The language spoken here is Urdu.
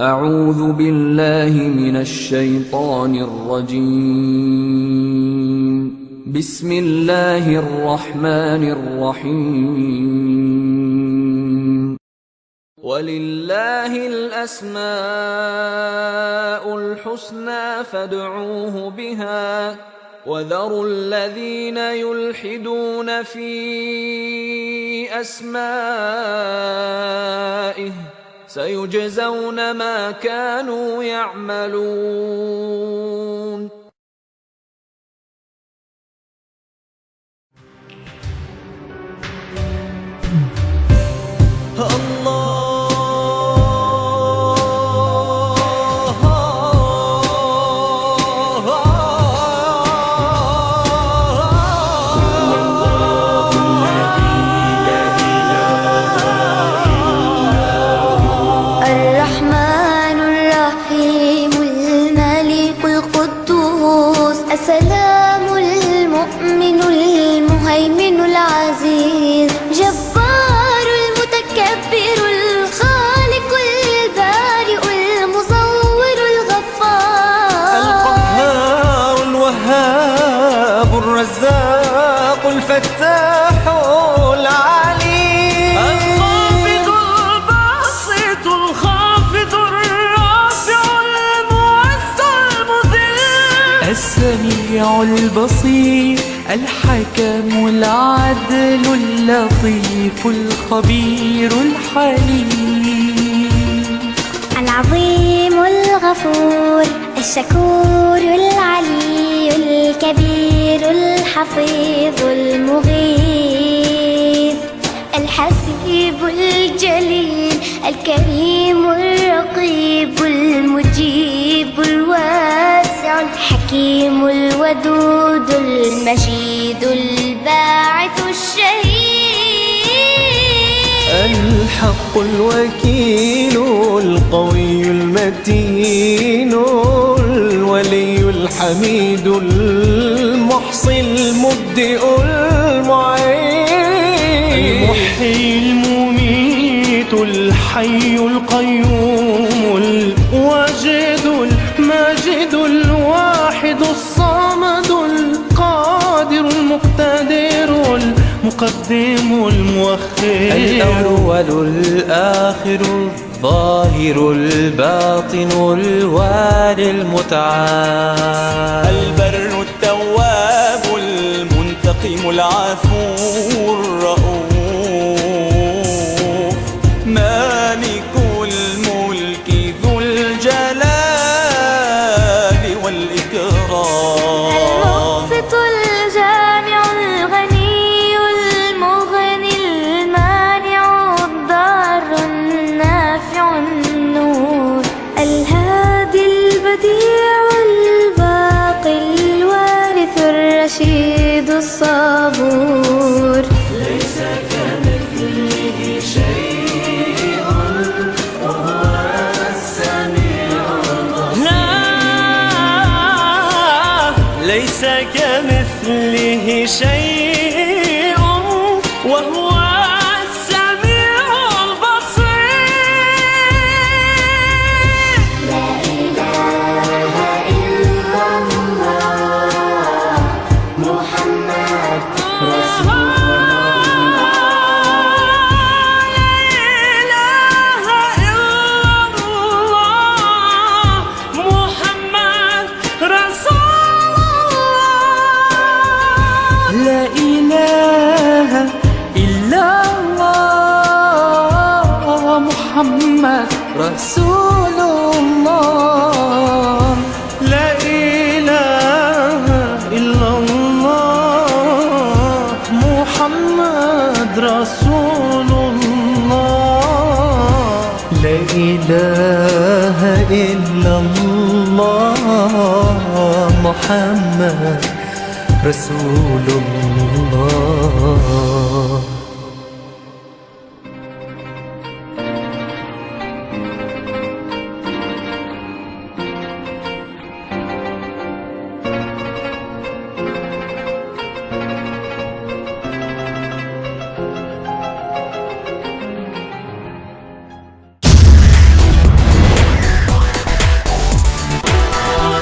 أعوذ بالله من الشيطان الرجيم. بسم الله الرحمن الرحيم. ولله الأسماء الحسنى فادعوه بها. وذروا الذين يلحدون في أسمائه سيجزون ما كانوا يعملون الرزاق الفتاح العليم الخافض الباسط الخافض الرافع المعز المذل۔ السميع البصير الحكم العدل اللطيف الخبير الحليم۔ العظيم الغفور الشكور العلي الكبير الحفيظ المغيث، الحسيب الجليل، الكريم الرقيب، المجيب الواسع، الحكيم الودود، المجيد الباعث الشهيد. الحق الوكيل، القوي المتين. الحميد المحصي المبدئ المعين. المحيي المميت الحي القيوم الواجد الماجد الواجد المقدم المؤخر. الأول الآخر الظاهر الباطن الوالي المتعال. البر التواب المنتقم العفو كمثله شيء إله إلا الله محمد رسول الله. لا إله إلا الله محمد رسول الله. لا إله إلا الله محمد رسول اللہ